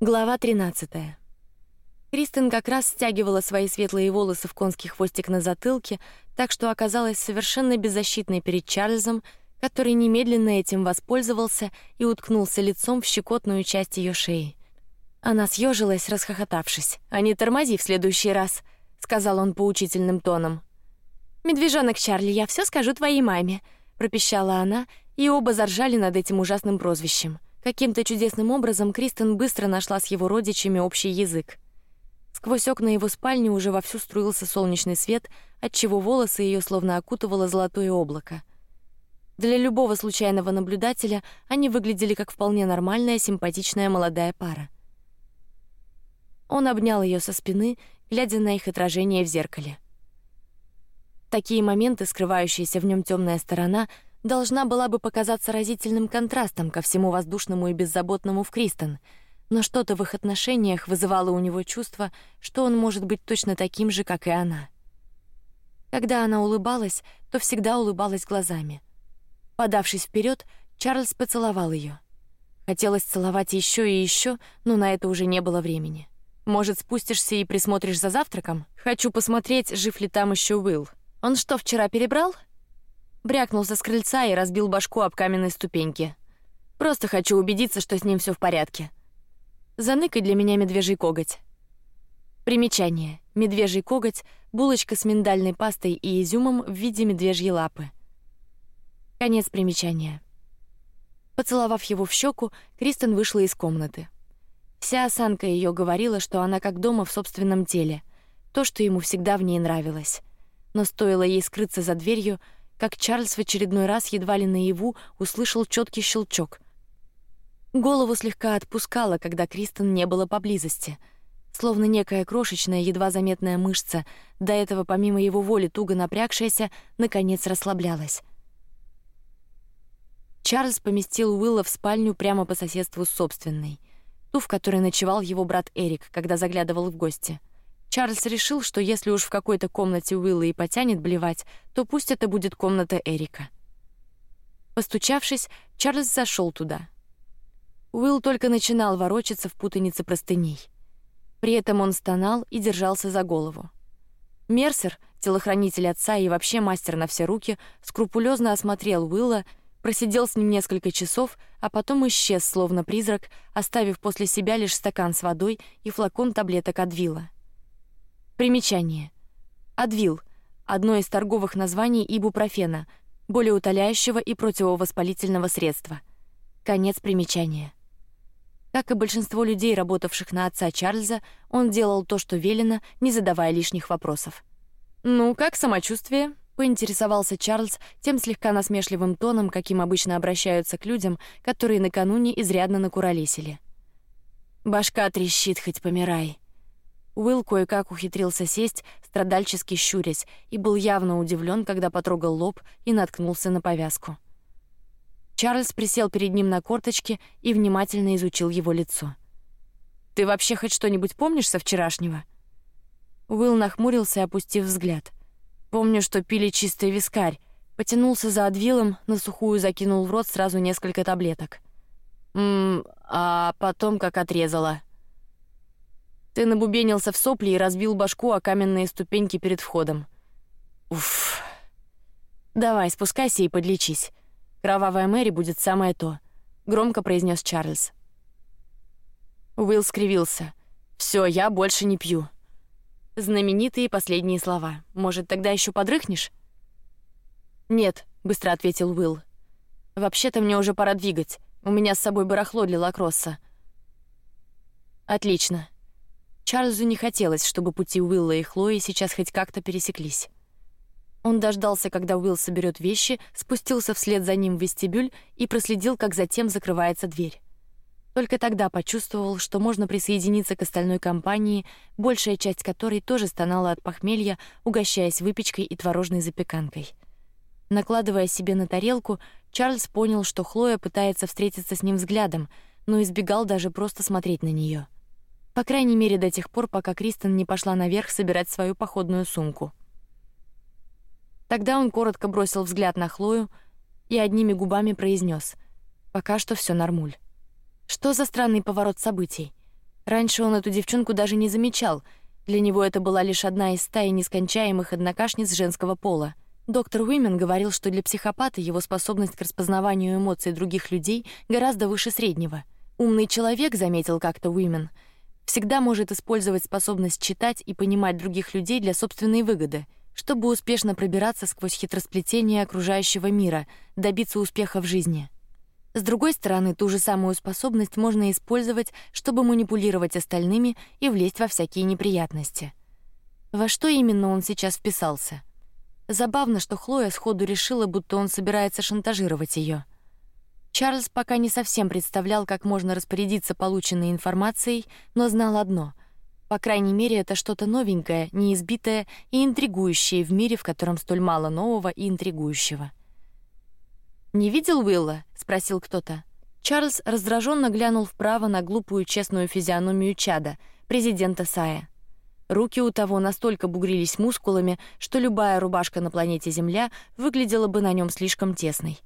Глава 13. Кристен как раз стягивала свои светлые волосы в конский хвостик на затылке, так что оказалась совершенно беззащитной перед Чарльзом, который немедленно этим воспользовался и уткнулся лицом в щекотную часть ее шеи. Она съежилась, расхохотавшись. "А не тормози в следующий раз", сказал он поучительным тоном. "Медвежонок Чарли, я все скажу твоей маме", пропищала она, и оба заржали над этим ужасным прозвищем. Каким-то чудесным образом Кристен быстро нашла с его родичами общий язык. Сквозь окна его спальни уже вовсю струился солнечный свет, от чего волосы ее словно окутывало золотое облако. Для любого случайного наблюдателя они выглядели как вполне нормальная, симпатичная молодая пара. Он обнял ее со спины, глядя на их отражение в зеркале. Такие моменты, скрывающиеся в нем темная сторона, должна была бы показаться разительным контрастом ко всему воздушному и беззаботному в Кристен, но что-то в их отношениях вызывало у него чувство, что он может быть точно таким же, как и она. Когда она улыбалась, то всегда улыбалась глазами. Подавшись вперед, Чарльз поцеловал ее. Хотелось целовать еще и еще, но на это уже не было времени. Может, спустишься и присмотришь за завтраком? Хочу посмотреть, жив ли там еще Уилл. Он что вчера перебрал? Брякнулся с крыльца и разбил башку об каменной ступеньки. Просто хочу убедиться, что с ним все в порядке. Заныкай для меня медвежий коготь. Примечание: медвежий коготь — булочка с миндальной пастой и изюмом в виде медвежьей лапы. Конец примечания. Поцеловав его в щеку, Кристен вышла из комнаты. Вся осанка ее говорила, что она как дома в собственном теле, то, что ему всегда в ней нравилось. Но стоило ей скрыться за дверью, как Чарльз в очередной раз едва ли наяву услышал четкий щелчок. Голову слегка отпускало, когда Кристен не было поблизости, словно некая крошечная, едва заметная мышца, до этого помимо его воли туго напрягшаяся, наконец расслаблялась. Чарльз поместил Уилла в спальню прямо по соседству с собственной, ту, в которой ночевал его брат Эрик, когда заглядывал в гости. Чарльз решил, что если уж в какой-то комнате Уилла и потянет блевать, то пусть это будет комната Эрика. Постучавшись, Чарльз зашел туда. Уилл только начинал ворочаться в путанице простыней. При этом он стонал и держался за голову. Мерсер, телохранитель отца и вообще мастер на все руки, скрупулезно осмотрел Уилла, просидел с ним несколько часов, а потом исчез, словно призрак, оставив после себя лишь стакан с водой и флакон таблеток Адвила. Примечание. Адвил – одно из торговых названий ибупрофена, более утоляющего и противовоспалительного средства. Конец примечания. Как и большинство людей, работавших на отца Чарльза, он делал то, что велено, не задавая лишних вопросов. Ну, как самочувствие? Поинтересовался Чарльз тем слегка насмешливым тоном, каким обычно обращаются к людям, которые накануне изрядно накуролесили. Башка трещит, хоть помирай. Уилл кое-как ухитрился сесть, страдальчески щурясь, и был явно удивлен, когда потрогал лоб и наткнулся на повязку. Чарльз присел перед ним на корточки и внимательно изучил его лицо. Ты вообще хоть что-нибудь помнишь со вчерашнего? Уилл нахмурился, опустив взгляд. Помню, что пили чистый вискарь. Потянулся за адвилом, на сухую закинул в рот сразу несколько таблеток. Мм, а потом как отрезала. Ты набубенился в сопли и разбил башку о каменные ступеньки перед входом. Уф. Давай, спускайся и подлечись. Кровавая Мэри будет самое то. Громко произнес Чарльз. Уилл скривился. Все, я больше не пью. Знаменитые последние слова. Может, тогда еще подрыхнешь? Нет, быстро ответил Уилл. Вообще-то мне уже пора двигать. У меня с собой барахло для лакросса. Отлично. Чарльзу не хотелось, чтобы пути Уилла и Хлои сейчас хоть как-то пересеклись. Он дождался, когда Уилл соберет вещи, спустился вслед за ним в вестибюль и проследил, как затем закрывается дверь. Только тогда почувствовал, что можно присоединиться к остальной компании, большая часть которой тоже стонала от похмелья, угощаясь выпечкой и творожной запеканкой. Накладывая себе на тарелку, Чарльз понял, что Хлоя пытается встретиться с ним взглядом, но избегал даже просто смотреть на нее. По крайней мере до тех пор, пока Кристен не пошла наверх собирать свою походную сумку. Тогда он коротко бросил взгляд на Хлою и одними губами произнес: "Пока что все нормуль". Что за странный поворот событий? Раньше он эту девчонку даже не замечал. Для него это была лишь одна из стаи нескончаемых однокашниц женского пола. Доктор Уимен говорил, что для психопата его способность к распознаванию эмоций других людей гораздо выше среднего. Умный человек, заметил как-то Уимен, всегда может использовать способность читать и понимать других людей для собственной выгоды, чтобы успешно пробираться сквозь хитросплетения окружающего мира, добиться успеха в жизни. С другой стороны, ту же самую способность можно использовать, чтобы манипулировать остальными и влезть во всякие неприятности. Во что именно он сейчас вписался? Забавно, что Хлоя сходу решила, будто он собирается шантажировать ее. Чарльз пока не совсем представлял, как можно распорядиться полученной информацией, но знал одно: по крайней мере, это что-то новенькое, неизбитое и интригующее в мире, в котором столь мало нового и интригующего. Не видел Уилла? – спросил кто-то. Чарльз раздраженно глянул вправо на глупую честную физиономию Чада, президента Сая. Руки у того настолько бугрились мускулами, что любая рубашка на планете Земля выглядела бы на нем слишком тесной.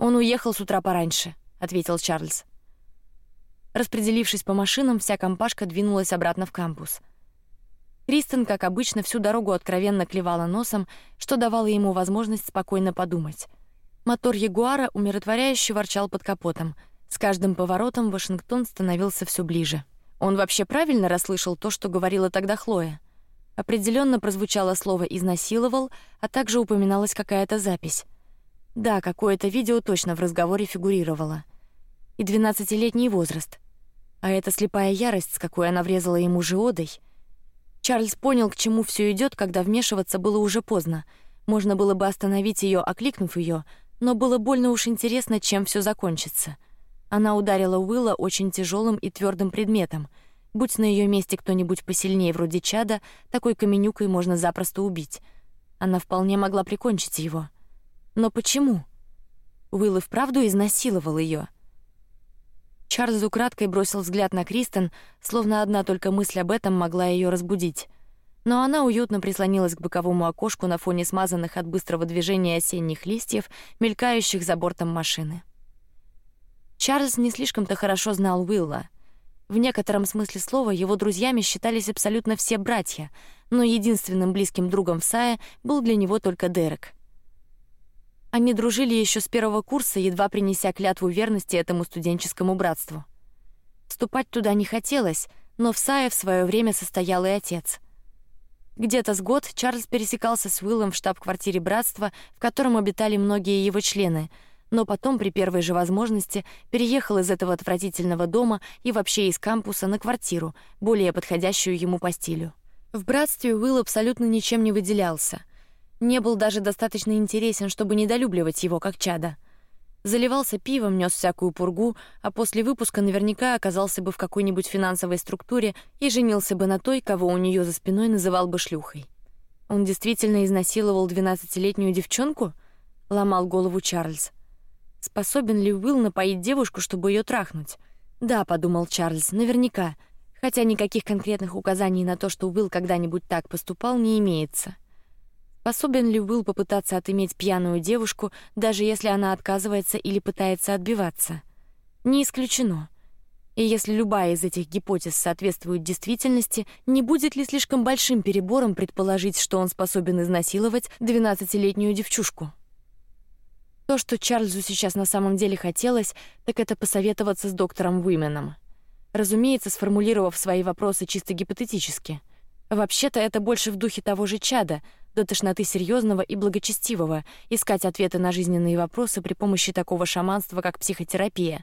Он уехал с утра пораньше, ответил Чарльз. Распределившись по машинам, вся компашка двинулась обратно в кампус. Кристен, как обычно, всю дорогу откровенно клевала носом, что давало ему возможность спокойно подумать. Мотор Ягуара умиротворяюще ворчал под капотом. С каждым поворотом Вашингтон становился все ближе. Он вообще правильно расслышал то, что говорила тогда Хлоя. Определенно прозвучало слово изнасиловал, а также упоминалась какая-то запись. Да, какое-то видео точно в разговоре фигурировало. И двенадцатилетний возраст. А это слепая ярость, с какой она врезала ему жиодой. Чарльз понял, к чему все идет, когда вмешиваться было уже поздно. Можно было бы остановить ее, окликнув ее, но было больно уж интересно, чем все закончится. Она ударила Уилла очень тяжелым и твердым предметом. Будь на ее месте кто-нибудь посильнее, вроде Чада, такой каменюкой можно запросто убить. Она вполне могла прикончить его. Но почему? Уилл и вправду изнасиловал ее. Чарльз украдкой бросил взгляд на Кристен, словно одна только мысль об этом могла ее разбудить но она уютно прислонилась к боковому окошку на фоне смазанных от быстрого движения осенних листьев, мелькающих за бортом машины. Чарльз не слишком-то хорошо знал Уилла. В некотором смысле слова его друзьями считались абсолютно все братья, но единственным близким другом в Сае был для него только Дерек. Они дружили еще с первого курса, едва принеся клятву верности этому студенческому братству. Вступать туда не хотелось, но в Сае в свое время состоял и отец. Где-то с год Чарльз пересекался с Уиллом в штаб-квартире братства, в котором обитали многие его члены, но потом при первой же возможности переехал из этого отвратительного дома и вообще из кампуса на квартиру, более подходящую ему по стилю. В братстве Уилл абсолютно ничем не выделялся, не был даже достаточно интересен, чтобы недолюбливать его как чада заливался пивом, нес всякую пургу, а после выпуска наверняка оказался бы в какой-нибудь финансовой структуре и женился бы на той, кого у нее за спиной называл бы шлюхой. Он действительно изнасиловал двенадцатилетнюю девчонку? Ломал голову Чарльз. Способен ли Уилл напоить девушку, чтобы ее трахнуть? Да, подумал Чарльз, наверняка, хотя никаких конкретных указаний на то, что Уилл когда-нибудь так поступал, не имеется. Способен ли Уилл попытаться отыметь пьяную девушку, даже если она отказывается или пытается отбиваться? Не исключено. И если любая из этих гипотез соответствует действительности, не будет ли слишком большим перебором предположить, что он способен изнасиловать двенадцатилетнюю девчушку? То, что Чарльзу сейчас на самом деле хотелось, так это посоветоваться с доктором Уименом. Разумеется, сформулировав свои вопросы чисто гипотетически. Вообще-то это больше в духе того же Чада, до тошноты серьезного и благочестивого, искать ответы на жизненные вопросы при помощи такого шаманства, как психотерапия.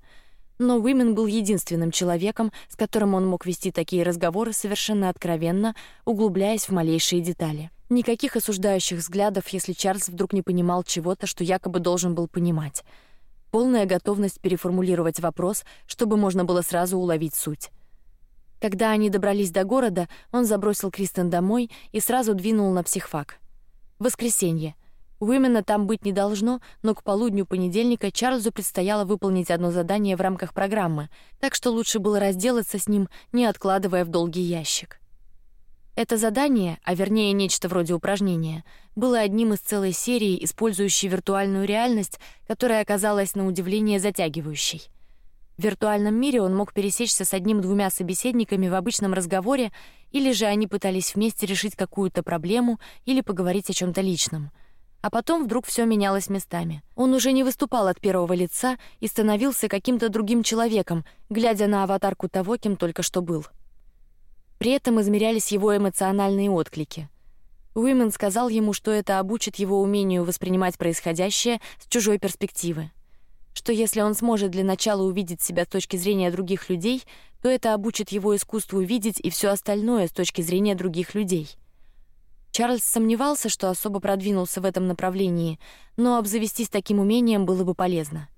Но Уимен был единственным человеком, с которым он мог вести такие разговоры совершенно откровенно, углубляясь в малейшие детали. Никаких осуждающих взглядов, если Чарльз вдруг не понимал чего-то, что якобы должен был понимать. Полная готовность переформулировать вопрос, чтобы можно было сразу уловить суть. Когда они добрались до города, он забросил Кристен домой и сразу двинул на психфак. Воскресенье. Уимена там быть не должно, но к полудню понедельника Чарльзу предстояло выполнить одно задание в рамках программы, так что лучше было разделаться с ним, не откладывая в долгий ящик. Это задание, а вернее нечто вроде упражнения, было одним из целой серии, использующей виртуальную реальность, которая оказалась на удивление затягивающей. В виртуальном мире он мог пересечься с одним-двумя собеседниками в обычном разговоре, или же они пытались вместе решить какую-то проблему или поговорить о чем-то личном. А потом вдруг все менялось местами. Он уже не выступал от первого лица и становился каким-то другим человеком, глядя на аватарку того, кем только что был. При этом измерялись его эмоциональные отклики. Уимен сказал ему, что это обучит его умению воспринимать происходящее с чужой перспективы что если он сможет для начала увидеть себя с точки зрения других людей, то это обучит его искусству видеть и все остальное с точки зрения других людей. Чарльз сомневался, что особо продвинулся в этом направлении, но обзавестись таким умением было бы полезно.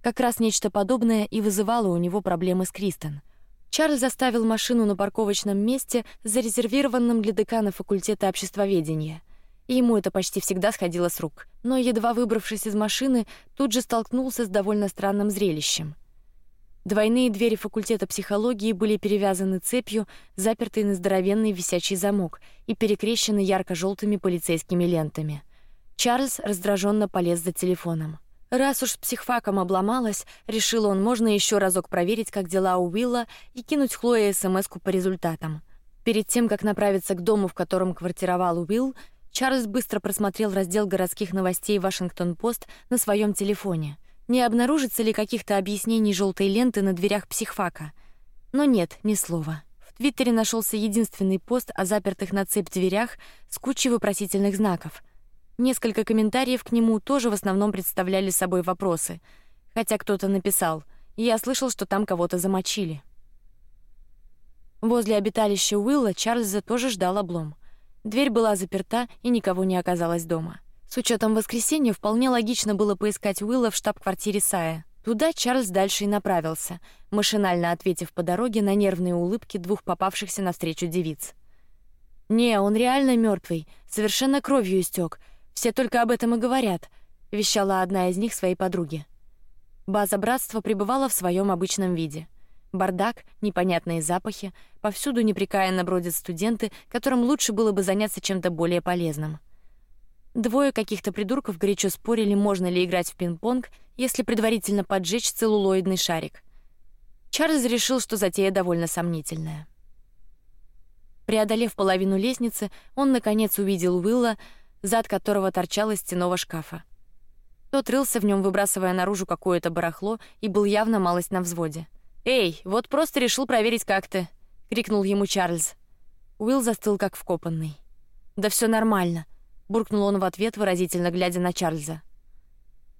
Как раз нечто подобное и вызывало у него проблемы с Кристен. Чарльз заставил машину на парковочном месте, зарезервированном для декана факультета обществоведения и ему это почти всегда сходило с рук. Но едва выбравшись из машины, тут же столкнулся с довольно странным зрелищем. Двойные двери факультета психологии были перевязаны цепью, запертые на здоровенный висячий замок и перекрещены ярко-желтыми полицейскими лентами. Чарльз раздраженно полез за телефоном. Раз уж с психфаком обломалась, решил он, можно еще разок проверить, как дела у Уилла, и кинуть Хлое СМСку по результатам. Перед тем, как направиться к дому, в котором квартировал Уилл, Чарльз быстро просмотрел раздел городских новостей Вашингтон-Пост на своем телефоне. Не обнаружится ли каких-то объяснений желтой ленты на дверях психфака? Но нет, ни слова. В Твиттере нашелся единственный пост о запертых на цепь дверях с кучей вопросительных знаков. Несколько комментариев к нему тоже в основном представляли собой вопросы, хотя кто-то написал: "Я слышал, что там кого-то замочили". Возле обиталища Уилла Чарльза тоже ждал облом. Дверь была заперта и никого не оказалось дома. С учетом воскресенья вполне логично было поискать Уилла в штаб-квартире Сая. Туда Чарльз дальше и направился, машинально ответив по дороге на нервные улыбки двух попавшихся навстречу девиц. Не, он реально мертвый, совершенно кровью истек. Все только об этом и говорят, вещала одна из них своей подруге. База братства пребывала в своем обычном виде. Бардак, непонятные запахи, повсюду непрекаянно бродят студенты, которым лучше было бы заняться чем-то более полезным. Двое каких-то придурков горячо спорили, можно ли играть в пинг-понг, если предварительно поджечь целлулоидный шарик. Чарльз решил, что затея довольно сомнительная. Преодолев половину лестницы, он наконец увидел Уилла, зад которого торчал из стенового шкафа. Тот рылся в нем, выбрасывая наружу какое-то барахло, и был явно малость на взводе. Эй, вот просто решил проверить, как ты, крикнул ему Чарльз. Уилл застыл как вкопанный. Да все нормально, буркнул он в ответ, выразительно глядя на Чарльза.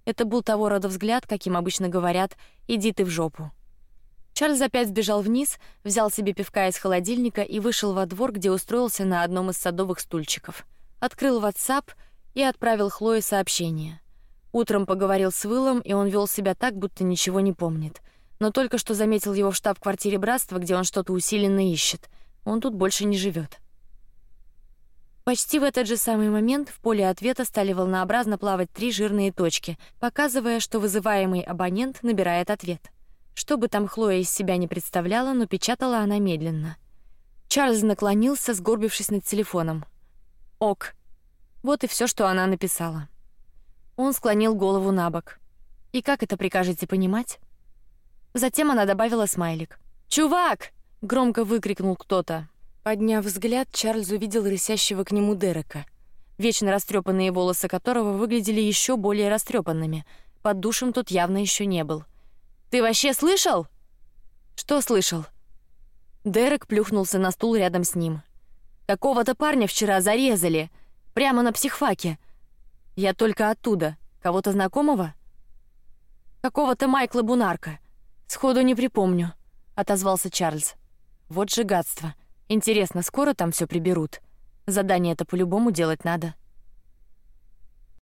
Это был того рода взгляд, каким обычно говорят: "Иди ты в жопу". Чарльз опять сбежал вниз, взял себе пивка из холодильника и вышел во двор, где устроился на одном из садовых стульчиков. Открыл WhatsApp и отправил Хлое сообщение. Утром поговорил с Уиллом, и он вел себя так, будто ничего не помнит но только что заметил его в штаб-квартире братства, где он что-то усиленно ищет. Он тут больше не живет. Почти в этот же самый момент в поле ответа стали волнообразно плавать три жирные точки, показывая, что вызываемый абонент набирает ответ. Что бы там Хлоя из себя не представляла, но печатала она медленно. Чарльз наклонился, сгорбившись над телефоном. Ок. Вот и все, что она написала. Он склонил голову на бок. И как это прикажете понимать? Затем она добавила смайлик. Чувак! громко выкрикнул кто-то. Подняв взгляд, Чарльз увидел рысящего к нему Дерека, вечно растрепанные волосы которого выглядели еще более растрепанными. Под душем тут явно еще не был. Ты вообще слышал? Что слышал? Дерек плюхнулся на стул рядом с ним. Какого-то парня вчера зарезали, прямо на психфаке. Я только оттуда. Кого-то знакомого? Какого-то Майкла Бунарка. Сходу не припомню, отозвался Чарльз. Вот же гадство. Интересно, скоро там все приберут. Задание это по-любому делать надо.